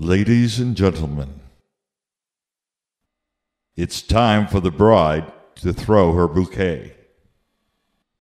Ladies and gentlemen, it's time for the bride to throw her bouquet.